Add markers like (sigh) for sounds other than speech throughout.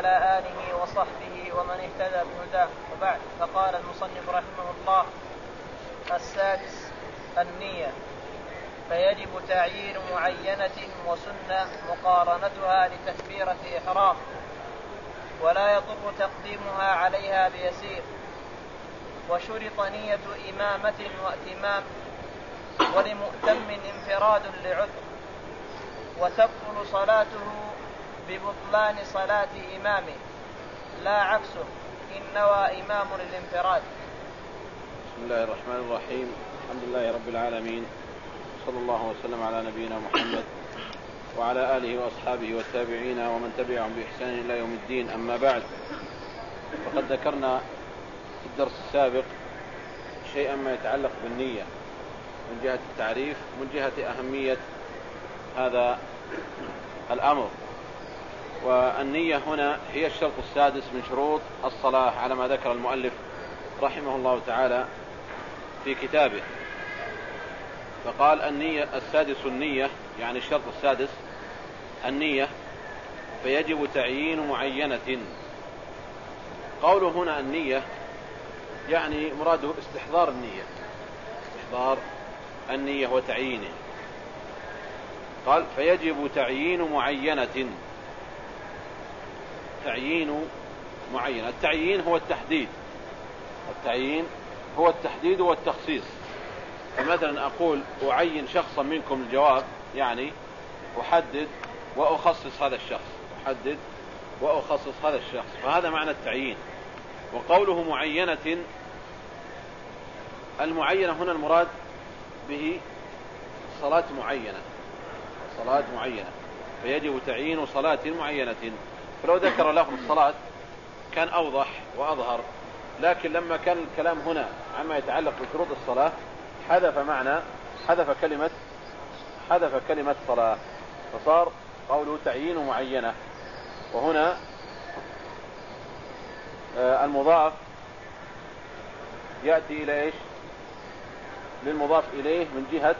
وعلى آله وصحبه ومن اهتدى بهداه. وبعد فقال المصنف رحمه الله السادس النية. فيجب تعيين معينة وسنة مقارنتها لتكبيرة إحرام ولا يضر تقديمها عليها بيسير. وشرط نية إمامة وائتمام ولمؤتم انفراد لعذر. وتبطل صلاته ببطلان صلاة إمامه لا عكسه إن نوى إمام للانفراد. بسم الله الرحمن الرحيم. الحمد لله رب العالمين. صلى الله وسلم على نبينا محمد وعلى آله وأصحابه والتابعين ومن تبعهم بإحسان إلى يوم الدين. أما بعد فقد ذكرنا في الدرس السابق شيئا ما يتعلق بالنية من جهة التعريف ومن جهة أهمية هذا الأمر. والنية هنا هي الشرط السادس من شروط الصلاة على ما ذكر المؤلف رحمه الله تعالى في كتابه. فقال النية السادس النية يعني الشرط السادس النية فيجب تعيين معينة. قوله هنا النية يعني مراده استحضار النية استحضار النية وتعيينه. قال فيجب تعيين معينة. تعيين معين. التعيين هو التحديد. التعيين هو التحديد والتخصيص. فمثلا أقول أعين شخصا منكم الجواب يعني أحدد وأخصص هذا الشخص. أحدد وأخصص هذا الشخص. فهذا معنى التعيين. وقوله معينة المعينة هنا المراد به صلاة معينة. صلاة معينة. فيجب تعيين صلاة معينة. فلو ذكر لفظ الصلاة كان أوضح وأظهر لكن لما كان الكلام هنا عما يتعلق بشروط الصلاة حذف معنى حذف كلمة حذف كلمة صلاة فصار قوله تعيين معينة. وهنا آه، المضاف يأتي إلى إيش؟ للمضاف إليه من جهة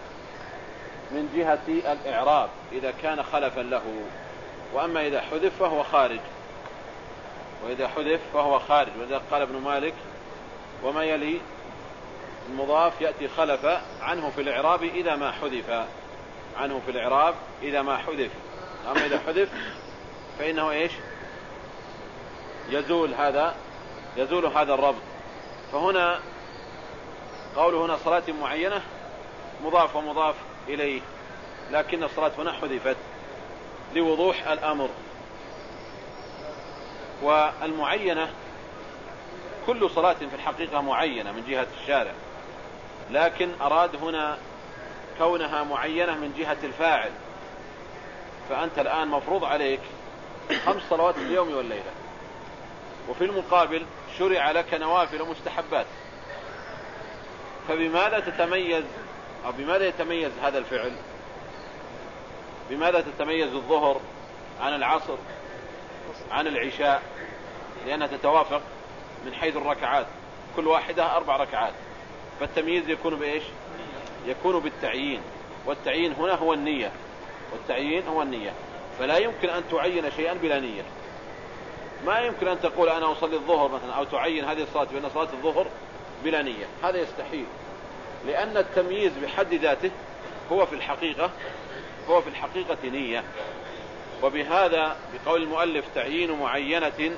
من جهة الإعراب إذا كان خلفا له. وأما إذا حذف فهو خارج. وإذا حذف فهو خارج. وإذا قال ابن مالك وما يلي المضاف يأتي خلف عنه في الإعراب إذا ما حذف. عنه في الإعراب إذا ما حذف. أما إذا حذف فإنه إيش؟ يزول هذا يزول هذا الربط. فهنا قوله هنا صلاة معينة مضاف ومضاف إليه لكن الصلاة هنا حذفت. لوضوح الأمر. والمعينة كل صلاة في الحقيقة معينة من جهة الشارع. لكن أراد هنا كونها معينة من جهة الفاعل. فأنت الآن مفروض عليك خمس صلوات في اليوم والليلة. وفي المقابل شرع لك نوافل ومستحبات. فبماذا تتميز أو بماذا يتميز هذا الفعل بماذا تتميز الظهر عن العصر عن العشاء؟ لأنها تتوافق من حيث الركعات. كل واحدة أربع ركعات. فالتمييز يكون بإيش؟ يكون بالتعيين. والتعيين هنا هو النية. والتعيين هو النية. فلا يمكن أن تعين شيئا بلا نية. ما يمكن أن تقول أنا أصلي الظهر مثلا أو تعين هذه الصلاة بأن صلاة الظهر بلا نية. هذا يستحيل. لأن التمييز بحد ذاته هو في الحقيقة هو في الحقيقة نية. وبهذا بقول المؤلف تعيين معينة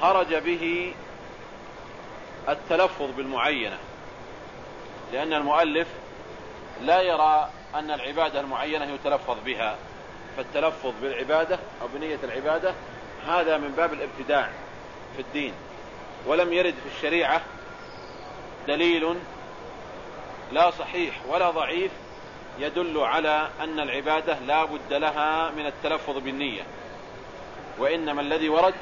خرج به التلفظ بالمعينة لأن المؤلف لا يرى أن العبادة المعينة يتلفظ بها. فالتلفظ بالعبادة أو بنية العبادة هذا من باب الابتداع في الدين. ولم يرد في الشريعة دليل لا صحيح ولا ضعيف يدل على أن العبادة لا بد لها من التلفظ بالنية. وإنما الذي ورد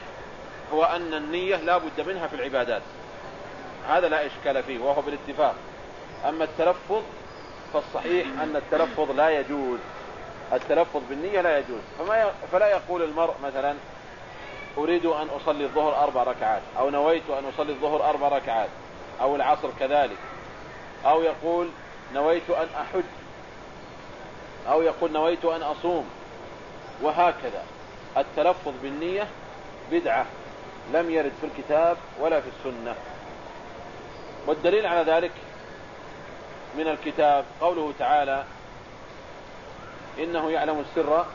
هو أن النية لا بد منها في العبادات. هذا لا إشكال فيه وهو بالاتفاق. أما التلفظ فالصحيح أن التلفظ لا يجوز. التلفظ بالنية لا يجوز. فما فلا يقول المرء مثلا أريد أن أصلي الظهر أربع ركعات أو نويت أن أصلي الظهر أربع ركعات أو العصر كذلك. أو يقول نويت أن أحج أو يقول نويت أن أصوم. وهكذا. التلفظ بالنية بدعة. لم يرد في الكتاب ولا في السنة. والدليل على ذلك من الكتاب قوله تعالى إنه يعلم السر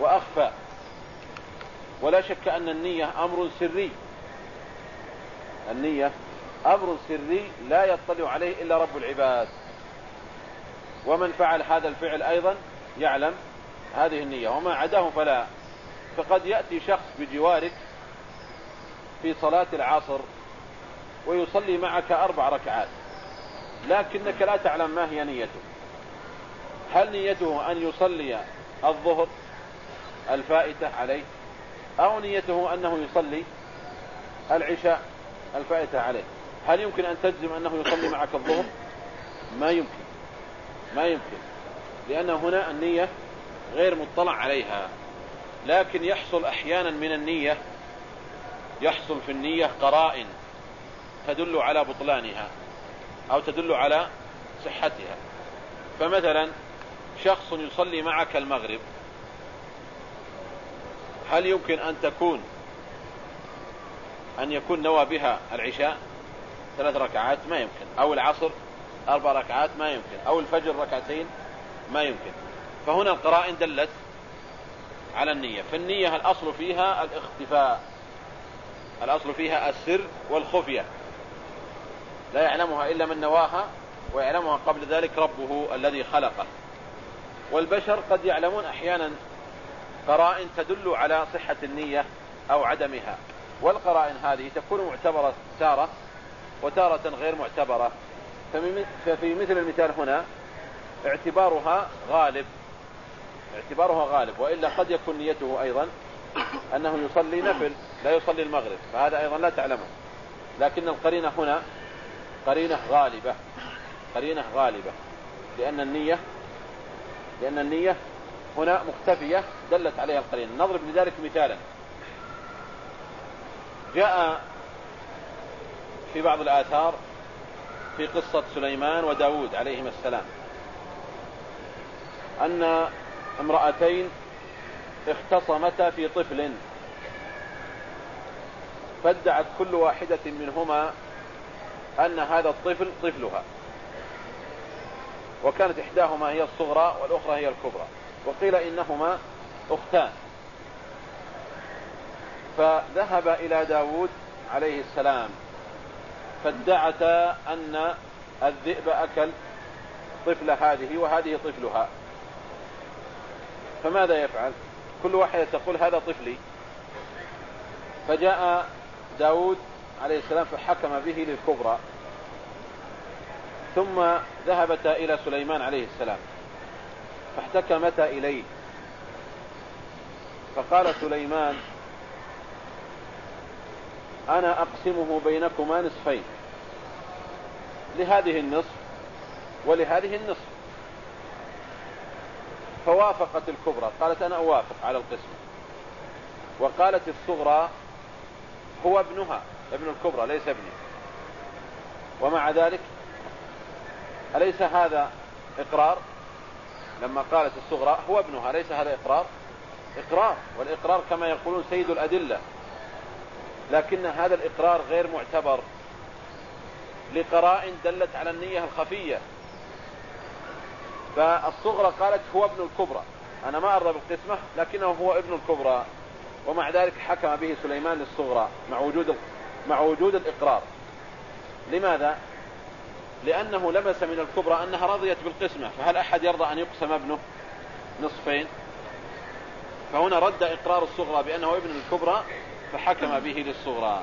وأخفى. ولا شك أن النية أمر سري. النية أمر سري لا يطلع عليه إلا رب العباد. ومن فعل هذا الفعل أيضا يعلم هذه النية. وما عداه فلا. فقد يأتي شخص بجوارك في صلاة العصر ويصلي معك أربع ركعات. لكنك لا تعلم ما هي نيته. هل نيته أن يصلي الظهر الفائتة عليه؟ أو نيته أنه يصلي العشاء الفائتة عليه؟ هل يمكن أن تجزم أنه يصلي معك الظهر؟ ما يمكن. ما يمكن. لأن هنا النية غير مطلع عليها. لكن يحصل أحيانا من النية يحصل في النية قرائن تدل على بطلانها أو تدل على صحتها. فمثلا شخص يصلي معك المغرب هل يمكن أن تكون أن يكون نوى بها العشاء ثلاث ركعات؟ ما يمكن. أو العصر أربع ركعات ما يمكن. أو الفجر ركعتين ما يمكن. فهنا القرائن دلت على النية. فالنية الأصل فيها الاختفاء. الأصل فيها السر والخفية. لا يعلمها إلا من نواها ويعلمها قبل ذلك ربه الذي خلقه. والبشر قد يعلمون أحيانا قرائن تدل على صحة النية أو عدمها. والقرائن هذه تكون معتبرة تارة وتارة غير معتبرة. ففي مثل المثال هنا اعتبارها غالب. اعتبارها غالب وإلا قد يكون نيته أيضا أنه يصلي نفل لا يصلي المغرب. فهذا أيضا لا تعلمه. لكن القرينة هنا قرينة غالبة. قرينة غالبة. لأن النية لأن النية هنا مختفية دلت عليها القرينة. نضرب لذلك مثالا. جاء في بعض الآثار في قصة سليمان وداود عليهما السلام. أن امرأتين اختصمتا في طفل. فادعت كل واحدة منهما أن هذا الطفل طفلها. وكانت إحداهما هي الصغرى والأخرى هي الكبرى. وقيل إنهما أختان. فذهب إلى داود عليه السلام. فادعتا أن الذئب أكل طفل هذه وهذه طفلها. فماذا يفعل؟ كل واحدة تقول هذا طفلي. فجاء داود عليه السلام فحكم به للكبرى. ثم ذهبتا إلى سليمان عليه السلام. فاحتكمتا إليه. فقال سليمان أنا أقسمه بينكما نصفين. لهذه النصف ولهذه النصف. فوافقت الكبرى. قالت أنا أوافق على القسم. وقالت الصغرى هو ابنها ابن الكبرى ليس ابني. ومع ذلك أليس هذا إقرار؟ لما قالت الصغرى هو ابنها أليس هذا إقرار؟ إقرار. والإقرار كما يقولون سيد الأدلة. لكن هذا الإقرار غير معتبر لقرائن دلت على النية الخفية. فالصغرى قالت هو ابن الكبرى. أنا ما أرضى بالقسمة لكنه هو ابن الكبرى. ومع ذلك حكم به سليمان للصغرى مع وجود مع وجود الإقرار. لماذا؟ لأنه لمس من الكبرى أنها رضيت بالقسمة. فهل أحد يرضى أن يقسم ابنه نصفين؟ فهنا رد إقرار الصغرى بأنه ابن الكبرى فحكم به للصغرى.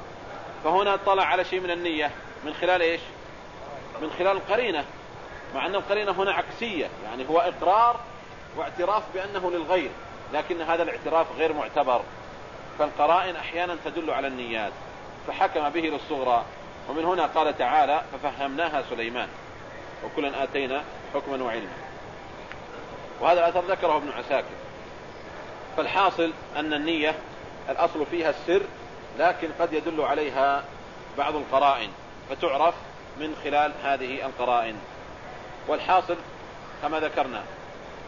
فهنا طلع على شيء من النية. من خلال إيش؟ من خلال القرينة. مع أن القرينة هنا عكسية. يعني هو إقرار واعتراف بأنه للغير. لكن هذا الاعتراف غير معتبر. فالقرائن أحيانا تدل على النيات. فحكم به للصغرى. ومن هنا قال تعالى ففهمناها سليمان. وكلا آتينا حكما وعلما. وهذا الأثر ذكره ابن عساكر. فالحاصل أن النية الأصل فيها السر لكن قد يدل عليها بعض القرائن فتعرف من خلال هذه القرائن. والحاصل كما ذكرنا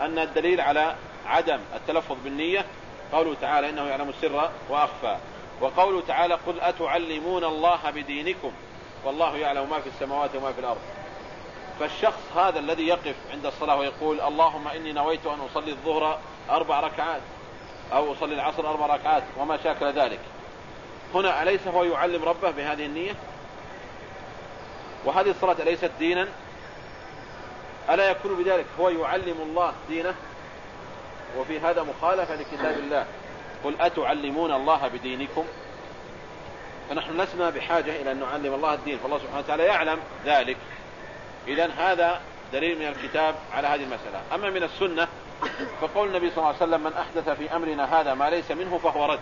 أن الدليل على عدم التلفظ بالنية قوله تعالى إنه يعلم السر وأخفى. وقوله تعالى قل أتعلمون الله بدينكم والله يعلم ما في السماوات وما في الأرض. فالشخص هذا الذي يقف عند الصلاة ويقول اللهم إني نويت أن أصلي الظهر أربع ركعات. أو أصلي العصر أربع ركعات وما شاكل ذلك. هنا أليس هو يعلم ربه بهذه النية؟ وهذه الصلاة أليست دينا؟ ألا يكون بذلك هو يعلم الله دينه؟ وفي هذا مخالفة لكتاب الله. قل أتعلمون الله بدينكم؟ فنحن لسنا بحاجة إلى أن نعلم الله الدين. فالله سبحانه وتعالى يعلم ذلك. إذا هذا دليل من الكتاب على هذه المسألة. أما من السنة فقول النبي صلى الله عليه وسلم من أحدث في أمرنا هذا ما ليس منه فهو رد.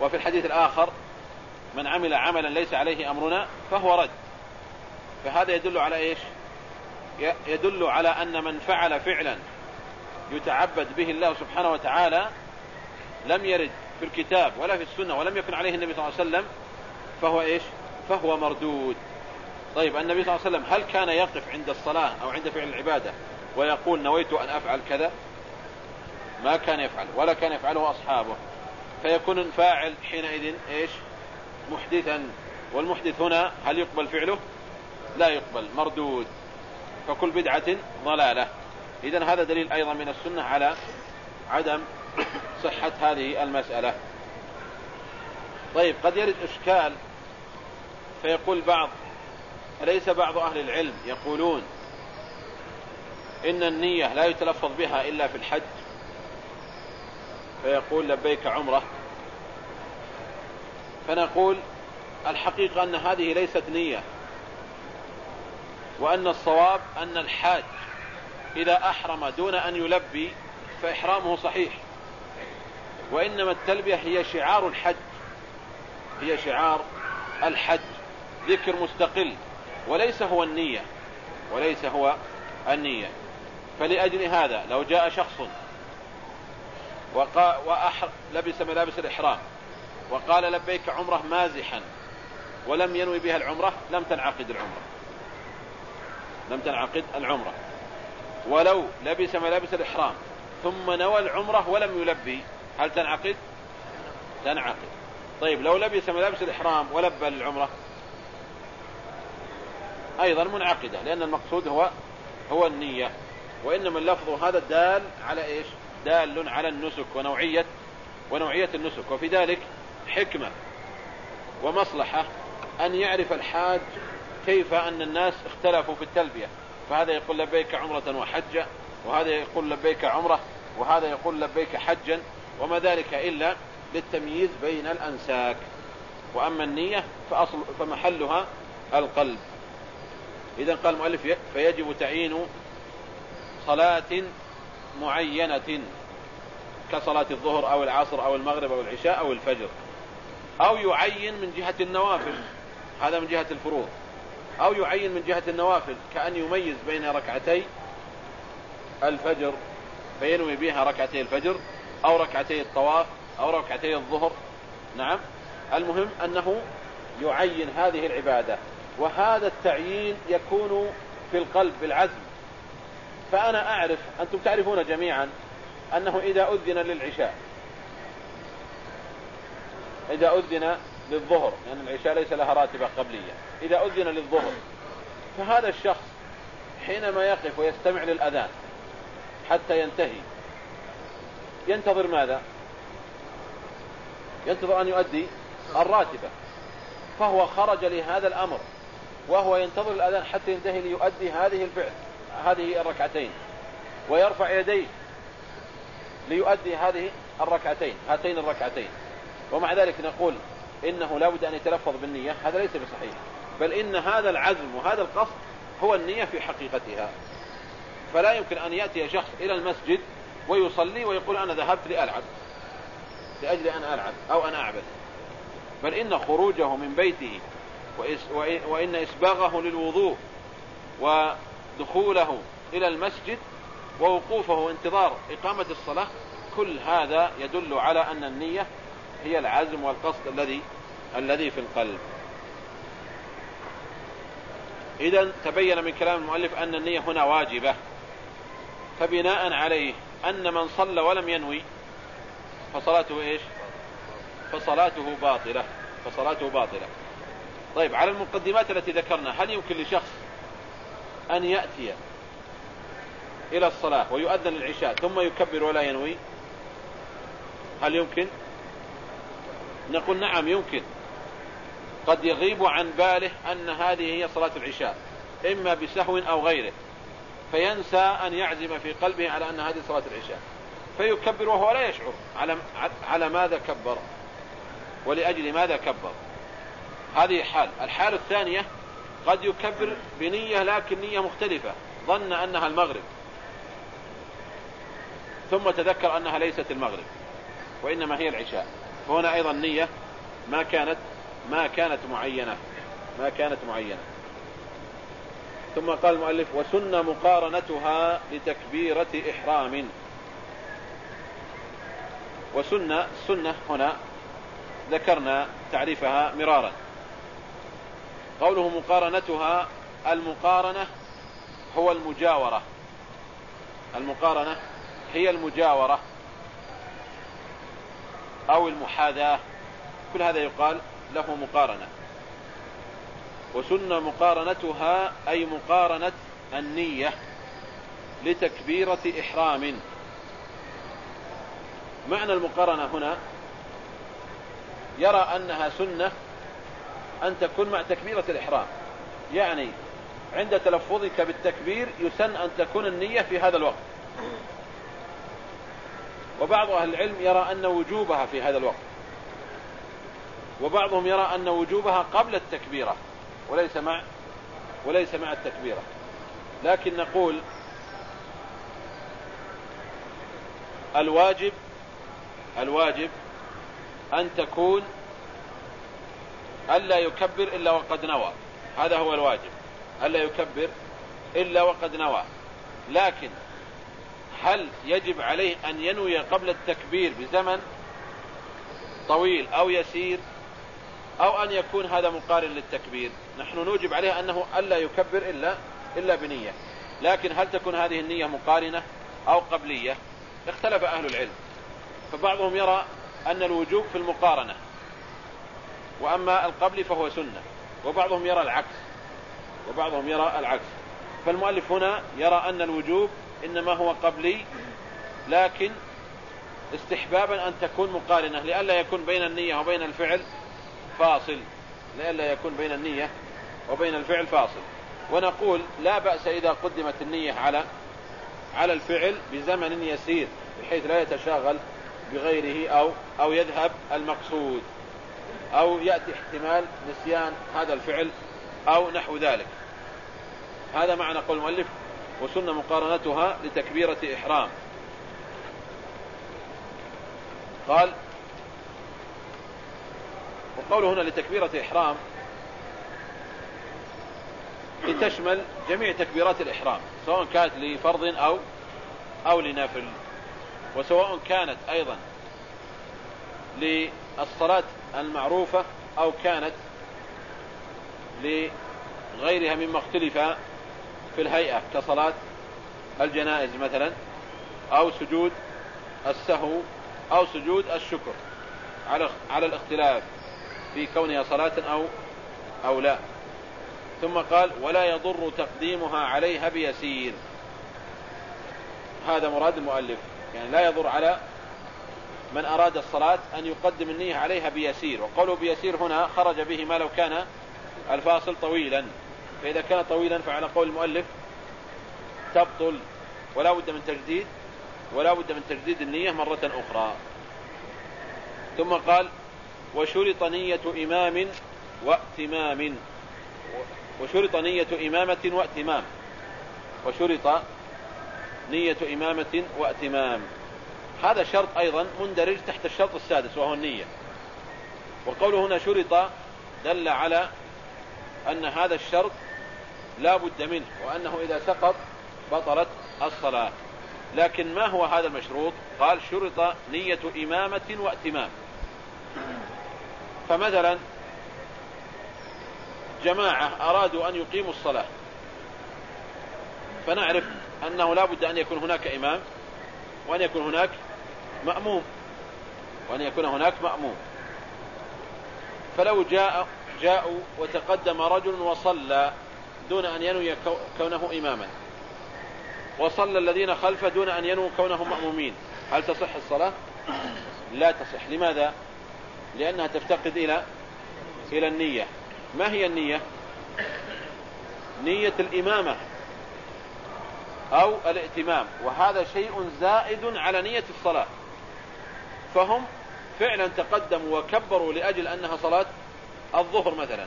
وفي الحديث الآخر من عمل عملا ليس عليه أمرنا فهو رد. فهذا يدل على إيش؟ يدل على أن من فعل فعلا يتعبد به الله سبحانه وتعالى لم يرد في الكتاب ولا في السنة ولم يكن عليه النبي صلى الله عليه وسلم فهو إيش؟ فهو مردود. طيب النبي صلى الله عليه وسلم هل كان يقف عند الصلاة أو عند فعل العبادة؟ ويقول نويت أن أفعل كذا. ما كان يفعل ولا كان يفعله أصحابه. فيكون الفاعل حينئذ إيش؟ محدثا. والمحدث هنا هل يقبل فعله؟ لا يقبل مردود. فكل بدعة ضلالة. إذا هذا دليل أيضا من السنة على عدم صحة هذه المسألة. طيب قد يرد إشكال فيقول بعض أليس بعض أهل العلم يقولون إن النية لا يتلفظ بها إلا في الحج. فيقول لبيك عمرة. فنقول الحقيقة أن هذه ليست نية. وأن الصواب أن الحاج إذا أحرم دون أن يلبي فإحرامه صحيح. وإنما التلبية هي شعار الحج. هي شعار الحج. ذكر مستقل. وليس هو النية. وليس هو النية. فلأجل هذا لو جاء شخص لبس ملابس الإحرام وقال لبيك عمرة مازحا ولم ينوي بها العمرة لم تنعقد العمرة. لم تنعقد العمرة. ولو لبس ملابس الإحرام ثم نوى العمرة ولم يلبي هل تنعقد؟ تنعقد. طيب لو لبس ملابس الإحرام ولبى للعمرة أيضا منعقدة لأن المقصود هو هو النية. وإنما اللفظ هذا دال على إيش؟ دال على النسك ونوعية ونوعية النسك. وفي ذلك حكمة ومصلحة أن يعرف الحاج كيف أن الناس اختلفوا في التلبية. فهذا يقول لبيك عمرة وحجة وهذا يقول لبيك عمرة وهذا يقول لبيك حجا وما ذلك إلا للتمييز بين الأنساك. وأما النية فأصل فمحلها القلب. إذا قال المؤلف فيجب تعيين صلاة معينة كصلاة الظهر أو العصر أو المغرب أو العشاء أو الفجر أو يعين من جهة النوافل هذا من جهة الفروض أو يعين من جهة النوافل كأن يميز بين ركعتي الفجر فينوي بها ركعتي الفجر أو ركعتي الطواف أو ركعتي الظهر. نعم. المهم أنه يعين هذه العبادة وهذا التعيين يكون في القلب بالعزم. فأنا أعرف أنتم تعرفون جميعا أنه إذا أذن للعشاء إذا أذن للظهر لأن يعني العشاء ليس لها راتبة قبلية إذا أذن للظهر فهذا الشخص حينما يقف ويستمع للأذان حتى ينتهي ينتظر ماذا؟ ينتظر أن يؤدي الراتبة فهو خرج لهذا الأمر وهو ينتظر الأذان حتى ينتهي ليؤدي هذه الفعل. هذه الركعتين ويرفع يديه ليؤدي هذه الركعتين هاتين الركعتين. ومع ذلك نقول إنه لا بد أن يتلفظ بالنية هذا ليس بصحيح. بل إن هذا العزم وهذا القصد هو النية في حقيقتها. فلا يمكن أن يأتي شخص إلى المسجد ويصلي ويقول أنا ذهبت لألعب لأجل أن ألعب أو أن أعبث بل إن خروجه من بيته وإن إسباغه للوضوء ودخوله إلى المسجد ووقوفه انتظار إقامة الصلاة كل هذا يدل على أن النية هي العزم والقصد الذي الذي في القلب. إذا تبين من كلام المؤلف أن النية هنا واجبة. فبناء عليه أن من صلى ولم ينوي فصلاته إيش؟ فصلاته باطلة. فصلاته باطلة. طيب على المقدمات التي ذكرنا هل يمكن لشخص أن يأتي إلى الصلاة ويؤذن العشاء ثم يكبر ولا ينوي؟ هل يمكن؟ نقول نعم يمكن. قد يغيب عن باله أن هذه هي صلاة العشاء إما بسهو أو غيره فينسى أن يعزم في قلبه على أن هذه صلاة العشاء. فيكبر وهو لا يشعر على على ماذا كبر؟ ولأجل ماذا كبر؟ هذه حال. الحالة الثانية قد يكبر بنية لكن نية مختلفة. ظن أنها المغرب. ثم تذكر أنها ليست المغرب وإنما هي العشاء. فهنا أيضا نية ما كانت ما كانت معينة ما كانت معينة. ثم قال المؤلف وسن مقارنتها لتكبيرة إحرام. وسنة السنة هنا ذكرنا تعريفها مرارا. قوله مقارنتها المقارنة هو المجاورة. المقارنة هي المجاورة أو المحاذاة. كل هذا يقال له مقارنة. وسن مقارنتها أي مقارنة النية لتكبيرة إحرام. معنى المقارنة هنا يرى أنها سنة أن تكون مع تكبيرة الإحرام. يعني عند تلفظك بالتكبير يسن أن تكون النية في هذا الوقت. وبعض أهل العلم يرى أن وجوبها في هذا الوقت. وبعضهم يرى أن وجوبها قبل التكبيرة وليس مع وليس مع التكبيرة لكن نقول الواجب الواجب أن تكون ألا يكبر إلا وقد نوى. هذا هو الواجب. ألا يكبر إلا وقد نوى. لكن هل يجب عليه أن ينوي قبل التكبير بزمن طويل أو يسير أو أن يكون هذا مقارن للتكبير؟ نحن نوجب عليه أنه ألا يكبر إلا, إلا بنية. لكن هل تكون هذه النية مقارنة أو قبلية؟ اختلف أهل العلم. فبعضهم يرى أن الوجوب في المقارنة. وأما القبل فهو سنة. وبعضهم يرى العكس. وبعضهم يرى العكس. فالمؤلف هنا يرى أن الوجوب إنما هو قبلي لكن استحبابا أن تكون مقارنة لئلا يكون بين النية وبين الفعل فاصل. لئلا يكون بين النية وبين الفعل فاصل. ونقول لا بأس إذا قدمت النية على على الفعل بزمن يسير بحيث لا يتشاغل بغيره أو, أو يذهب المقصود. أو يأتي احتمال نسيان هذا الفعل أو نحو ذلك. هذا معنى قول المؤلف وسن مقارنتها لتكبيرة إحرام. قال وقوله هنا لتكبيرة إحرام لتشمل جميع تكبيرات الإحرام سواء كانت لفرض أو أو لنفل وسواء كانت أيضا للصلاة المعروفة أو كانت لغيرها مما اختلف في الهيئة كصلاة الجنائز مثلا أو سجود السهو أو سجود الشكر على على الاختلاف في كونها صلاة أو أو لا. ثم قال ولا يضر تقديمها عليها بيسير. هذا مراد المؤلف يعني لا يضر على من أراد الصلاة أن يقدم النية عليها بيسير. وقوله بيسير هنا خرج به ما لو كان الفاصل طويلا. فإذا كان طويلا فعلى قول المؤلف تبطل ولا بد من تجديد ولا بد من تجديد النية مرة أخرى. ثم قال وشرط نية إمام وإتمام. وشرط نية إمامة وإتمام. وشرط نية إمامة وإتمام. هذا شرط أيضا مندرج تحت الشرط السادس وهو النية. وقوله هنا شرط دل على أن هذا الشرط لا بد منه وأنه إذا سقط بطلت الصلاة. لكن ما هو هذا المشروط؟ قال شرط نية إمامة وإتمام. فمثلا جماعة أرادوا أن يقيموا الصلاة فنعرف أنه لا بد أن يكون هناك إمام وأن يكون هناك مأموم. وأن يكون هناك مأموم. فلو جاء جاءوا وتقدم رجل وصلى دون أن ينوي كونه إماما. وصلى الذين خلفه دون أن ينووا كونهم مأمومين. هل تصح الصلاة؟ (clears throat) لا تصح. لماذا؟ لأنها تفتقد إلى إلى النية. ما هي النية؟ نية الإمامة أو الائتمام. وهذا شيء زائد على نية الصلاة. فهم فعلا تقدموا وكبروا لأجل أنها صلاة الظهر مثلا.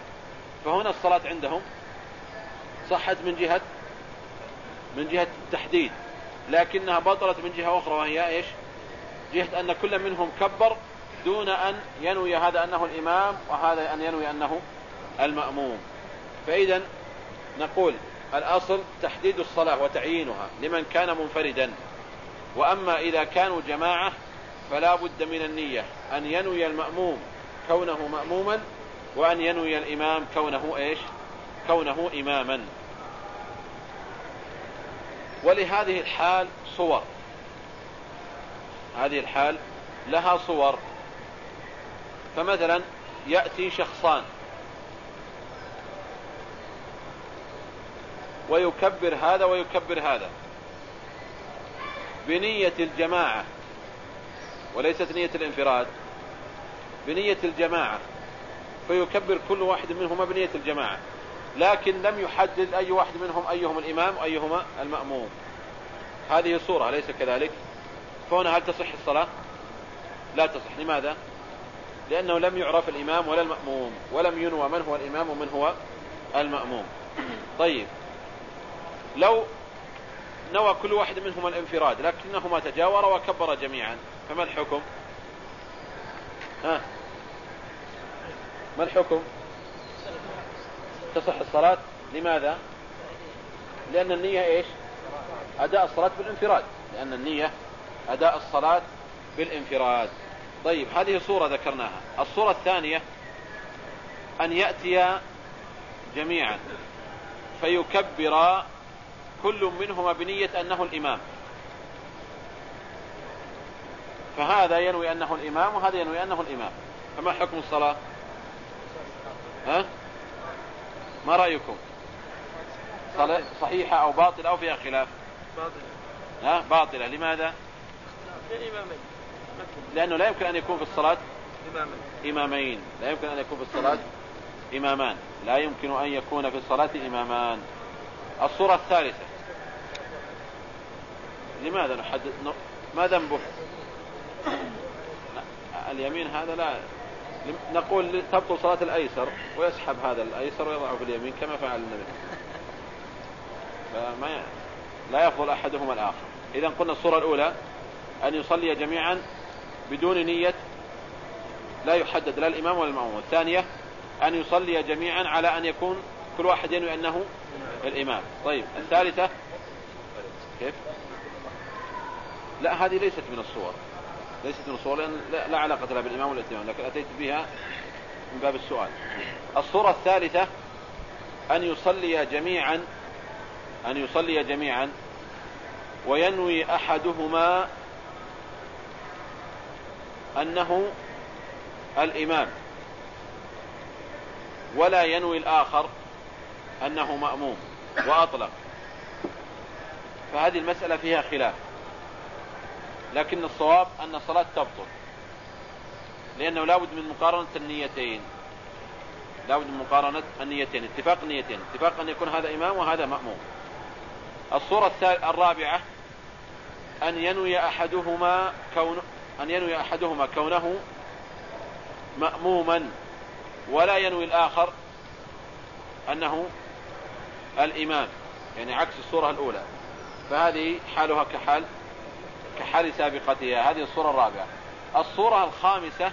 فهنا الصلاة عندهم صحت من جهة من جهة التحديد لكنها بطلت من جهة أخرى وهي إيش؟ جهة أن كل منهم كبر دون أن ينوي هذا أنه الإمام وهذا أن ينوي أنه المأموم. فإذا نقول الأصل تحديد الصلاة وتعيينها لمن كان منفردا. وأما إذا كانوا جماعة فلا بد من النية أن ينوي المأموم كونه مأموما وأن ينوي الإمام كونه إيش؟ كونه إماما. ولهذه الحال صور. هذه الحال لها صور. فمثلا يأتي شخصان ويكبر هذا ويكبر هذا. بنية الجماعة وليست نية الانفراد بنية الجماعة فيكبر كل واحد منهما بنية الجماعة لكن لم يحدد أي واحد منهم أيهم الإمام وأيهما المأموم. هذه صورة أليس كذلك؟ فهنا هل تصح الصلاة؟ لا تصح. لماذا؟ لأنه لم يعرف الإمام ولا المأموم ولم ينوى من هو الإمام ومن هو المأموم. طيب. لو نوى كل واحد منهما الانفراد لكنهما تجاور وكبر جميعا فما الحكم؟ ها؟ ما الحكم؟ تصح الصلاة؟ لماذا؟ لأن النية إيش؟ أداء الصلاة بالانفراد. لأن النية أداء الصلاة بالانفراد. طيب هذه صورة ذكرناها. الصورة الثانية أن يأتي جميعا فيكبر كل منهما بنية أنه الإمام. فهذا ينوي أنه الإمام وهذا ينوي أنه الإمام. فما حكم الصلاة؟ ها؟ ما رأيكم؟ صلاة صحيحة أو باطلة أو فيها خلاف؟ باطلة. ها؟ باطلة. لماذا؟ للإمامين لأنه لا يمكن أن يكون في الصلاة إمامين. إمامين. لا يمكن أن يكون في الصلاة إمامان. لا يمكن أن يكون في الصلاة إمامان. الصورة الثالثة. لماذا نحدد؟ ما ذنبه؟ اليمين هذا لا نقول تبطل صلاة الأيسر ويسحب هذا الأيسر ويضعه في اليمين كما فعل النبي. فما لا يفضل أحدهما الآخر. إذا قلنا الصورة الأولى أن يصلي جميعا بدون نية لا يحدد لا الإمام ولا المأموم الثانية أن يصلي جميعا على أن يكون كل واحد ينوي أنه الإمام. طيب الثالثة كيف؟ لا هذه ليست من الصور. ليست الصور لأن لا علاقة لها بالإمام والإتمام لكن أتيت بها من باب السؤال. الصورة الثالثة أن يصلي جميعا أن يصلي جميعا وينوي أحدهما أنه الإمام ولا ينوي الآخر أنه مأموم وأطلق. فهذه المسألة فيها خلاف. لكن الصواب أن الصلاة تبطل لأنه لا بد من مقارنة النيتين. لا بد من مقارنة النيتين اتفاق النيتين. اتفاق أن يكون هذا إمام وهذا مأموم. الصورة الرابعة أن ينوي أحدهما كون أن ينوي أحدهما كونه مأموما. ولا ينوي الآخر أنه الإمام. يعني عكس الصورة الأولى. فهذه حالها كحال. كحال سابقتها. هذه الصورة الرابعة. الصورة الخامسة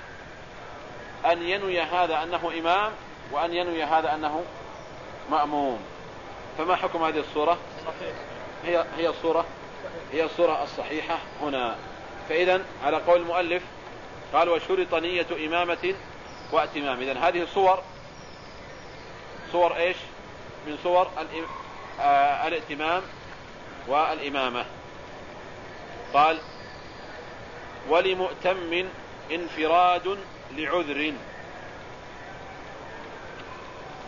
أن ينوي هذا أنه إمام وأن ينوي هذا أنه مأموم. فما حكم هذه الصورة؟ هي هي الصورة هي الصورة الصحيحة هنا. فإذا على قول المؤلف قال وشرط نية إمامة واتمام إذا هذه صور صور إيش؟ من صور آه الائتمام والإمامة. قال ولمؤتم انفراد لعذر.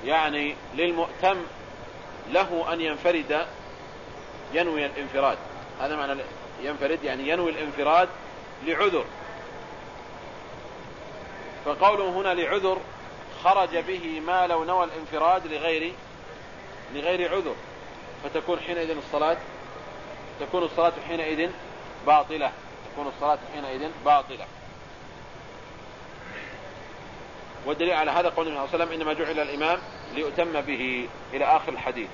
يعني للمؤتم له أن ينفرد ينوي الانفراد. هذا معنى ينفرد يعني ينوي الانفراد لعذر. فقوله هنا لعذر خرج به ما لو نوى الانفراد لغير لغير عذر. فتكون حينئذ الصلاة تكون الصلاة حينئذ باطلة. تكون الصلاة حينئذ باطلة. والدليل على هذا قول النبي صلى الله عليه وسلم إنما جعل الإمام ليؤتم به إلى آخر الحديث.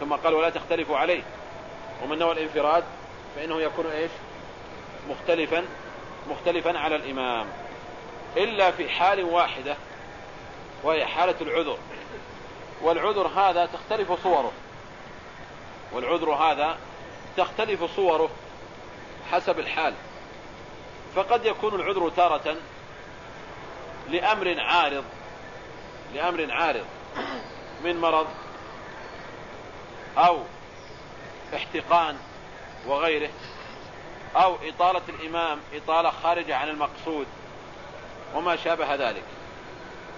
ثم قال ولا تختلفوا عليه. ومن نوى الانفراد فإنه يكون إيش؟ مختلفا مختلفا على الإمام. إلا في حال واحدة وهي حالة العذر. والعذر هذا تختلف صوره. والعذر هذا تختلف صوره حسب الحال. فقد يكون العذر تارة لأمر عارض لأمر عارض من مرض أو احتقان وغيره أو إطالة الإمام إطالة خارجة عن المقصود وما شابه ذلك.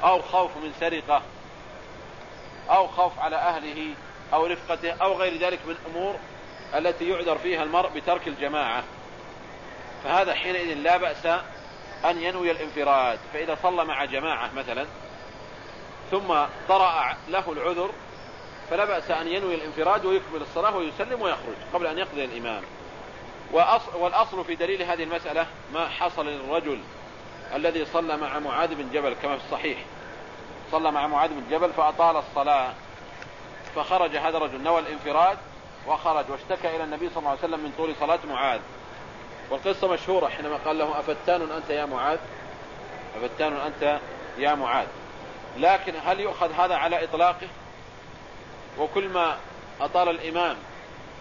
أو خوف من سرقة أو خوف على أهله أو رفقته أو غير ذلك من أمور التي يعذر فيها المرء بترك الجماعة. فهذا حينئذ لا بأس أن ينوي الانفراد فإذا صلى مع جماعة مثلا ثم طرأ له العذر فلا بأس أن ينوي الانفراد ويكمل الصلاة ويسلم ويخرج قبل أن يقضي الإمام. والأصل في دليل هذه المسألة ما حصل للرجل الذي صلى مع معاذ بن جبل كما في الصحيح. صلى مع معاذ بن جبل فأطال الصلاة فخرج هذا الرجل نوى الانفراد وخرج واشتكى إلى النبي صلى الله عليه وسلم من طول صلاة معاذ. والقصة مشهورة حينما قال له أفتان أنت يا معاذ؟ أفتان أنت يا معاذ. لكن هل يؤخذ هذا على إطلاقه؟ وكل ما أطال الإمام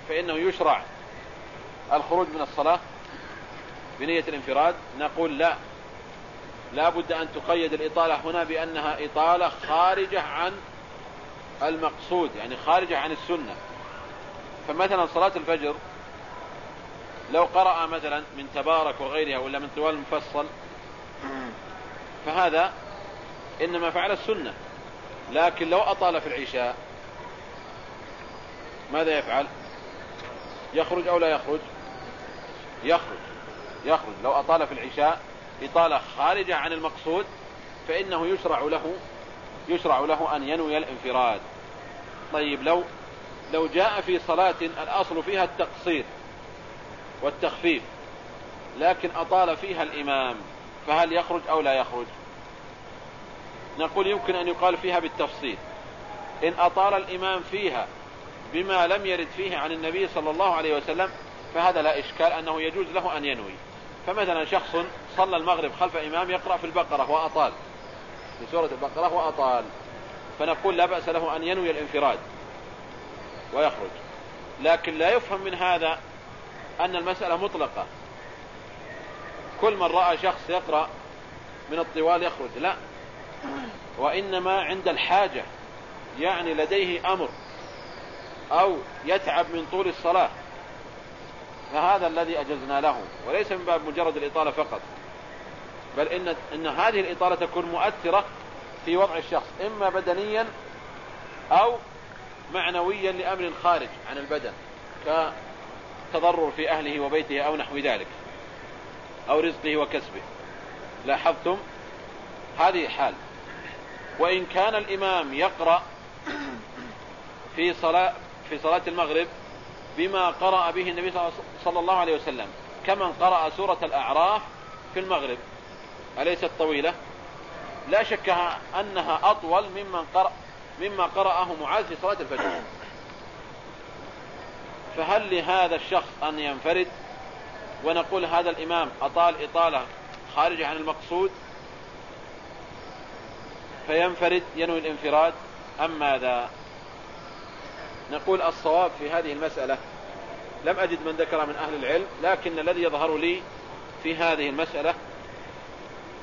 فإنه يشرع الخروج من الصلاة بنية الانفراد؟ نقول لا. لا بد أن تقيد الإطالة هنا بأنها إطالة خارجة عن المقصود يعني خارجة عن السنة. فمثلا صلاة الفجر لو قرأ مثلا من تبارك وغيرها ولا من طوال المفصل فهذا إنما فعل السنة. لكن لو أطال في العشاء ماذا يفعل؟ يخرج أو لا يخرج؟ يخرج يخرج. لو أطال في العشاء إطالة خارجة عن المقصود فإنه يشرع له يشرع له أن ينوي الانفراد. طيب لو لو جاء في صلاة الأصل فيها التقصير والتخفيف لكن أطال فيها الإمام فهل يخرج أو لا يخرج؟ نقول يمكن أن يقال فيها بالتفصيل. إن أطال الإمام فيها بما لم يرد فيه عن النبي صلى الله عليه وسلم فهذا لا إشكال أنه يجوز له أن ينوي. فمثلا شخص صلى المغرب خلف إمام يقرأ في البقرة وأطال في سورة البقرة وأطال فنقول لا بأس له أن ينوي الانفراد ويخرج. لكن لا يفهم من هذا أن المسألة مطلقة. كل من رأى شخص يقرأ من الطوال يخرج. لا. وإنما عند الحاجة يعني لديه أمر أو يتعب من طول الصلاة فهذا الذي أجزنا له. وليس من باب مجرد الإطالة فقط. بل إن, إن هذه الإطالة تكون مؤثرة في وضع الشخص إما بدنيا أو معنويا لأمر خارج عن البدن كتضرر في أهله وبيته أو نحو ذلك أو رزقه وكسبه. لاحظتم؟ هذه حال. وإن كان الإمام يقرأ في صلاة في صلاة المغرب بما قرأ به النبي صلى الله عليه وسلم كمن قرأ سورة الأعراف في المغرب. أليست طويلة؟ لا شك أنها أطول ممن قرأ مما قرأه معاذ في صلاة الفجر. فهل لهذا الشخص أن ينفرد؟ ونقول هذا الإمام أطال إطالة خارجة عن المقصود. فينفرد ينوي الانفراد أم ماذا؟ نقول الصواب في هذه المسألة. لم أجد من ذكر من أهل العلم لكن الذي يظهر لي في هذه المسألة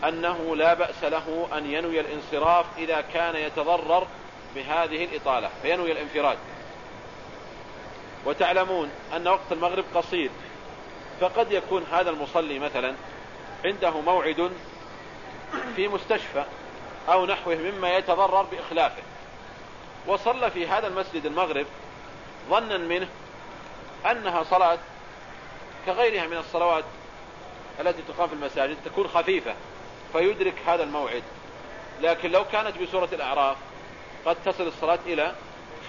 أنه لا بأس له أن ينوي الانصراف إذا كان يتضرر بهذه الإطالة فينوي الانفراد. وتعلمون أن وقت المغرب قصير فقد يكون هذا المصلي مثلا عنده موعد في مستشفى أو نحوه مما يتضرر بإخلافه. وصلى في هذا المسجد المغرب ظنا منه أنها صلاة كغيرها من الصلوات التي تقام في المساجد تكون خفيفة فيدرك هذا الموعد. لكن لو كانت بسورة الأعراف قد تصل الصلاة إلى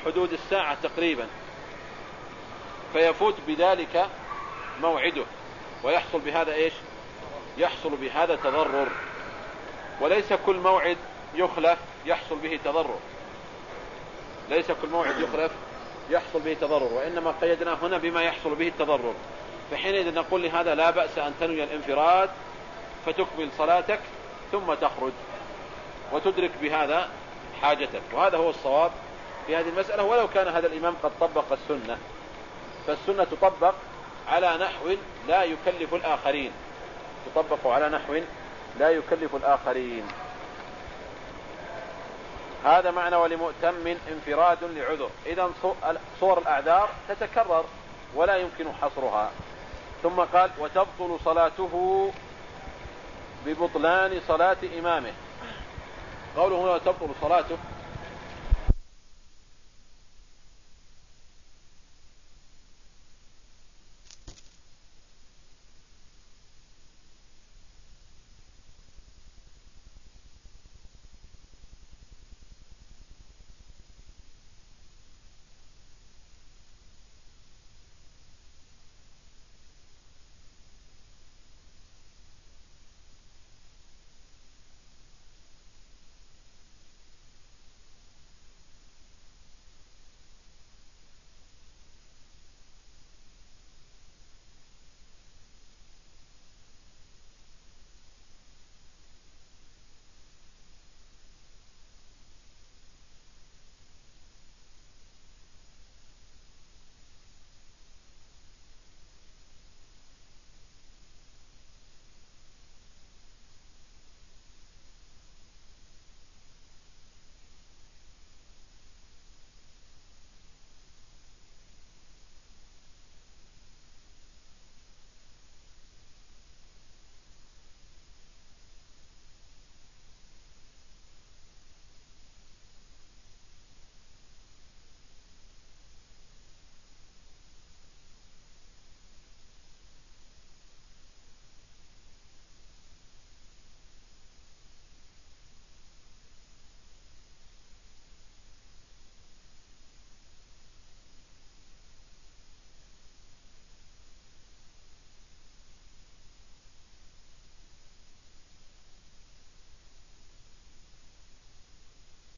حدود الساعة تقريبا. فيفوت بذلك موعده. ويحصل بهذا إيش؟ يحصل بهذا تضرر. وليس كل موعد يخلف يحصل به تضرر. ليس كل موعد يخلف يحصل به تضرر وإنما قيدناه هنا بما يحصل به التضرر. فحينئذ نقول لهذا لا بأس أن تنوي الانفراد فتكمل صلاتك ثم تخرج وتدرك بهذا حاجتك. وهذا هو الصواب في هذه المسألة ولو كان هذا الإمام قد طبق السنة. فالسنة تطبق على نحو لا يكلف الآخرين. تطبق على نحو لا يكلف الآخرين. هذا معنى ولمؤتم انفراد لعذر. إذا صور الأعذار تتكرر ولا يمكن حصرها. ثم قال وتبطل صلاته ببطلان صلاة إمامه. قوله هنا تبطل صلاته